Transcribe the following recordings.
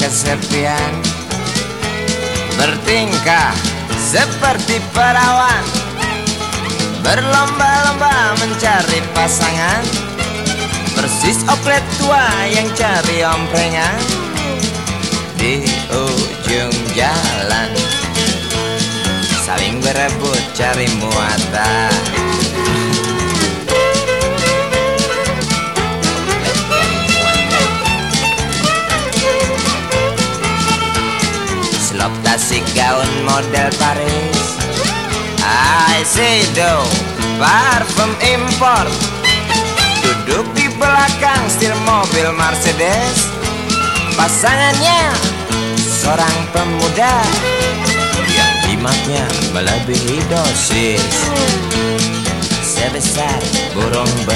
kesepian. Bertingkah seperti perawan. Berlomba-lomba mencari pasangan. Persis oplet tua yang cari omprengan. Di ujung jalan. Saling berebut cari muatan model Paris. I say do parfum import. Duduk di belakang setir mobil Mercedes. Pasangannya seorang pemuda Yang jimatnya melebihi dosis. Sebesar burung belibis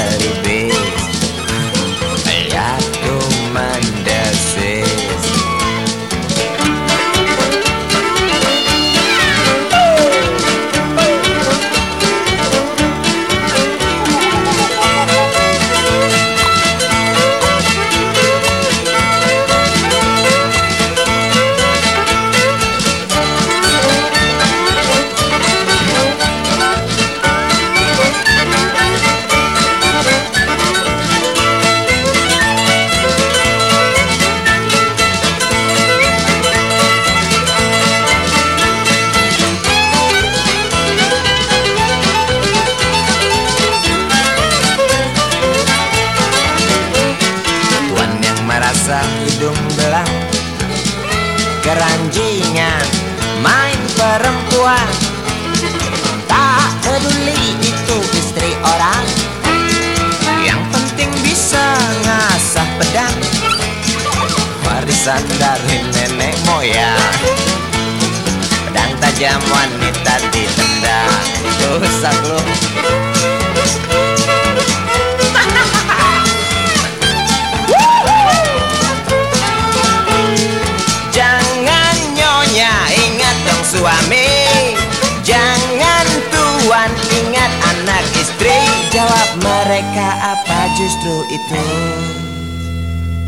hidung belang. Keranjingan main perempuan. Tak peduli itu istri orang. Yang penting bisa ngasah pedang. Warisan dari nenek moyang. Pedang tajam wanita ditendang Rusak lu suami. Jangan tuan ingat anak istri. Jawab mereka apa justru itu?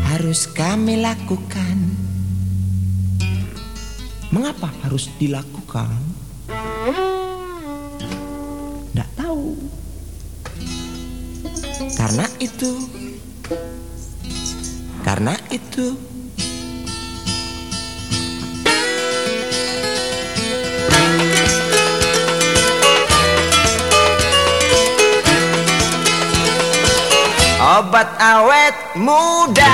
Harus kami lakukan. Mengapa harus dilakukan? Tidak tahu. Karena itu. Karena itu Obat awet muda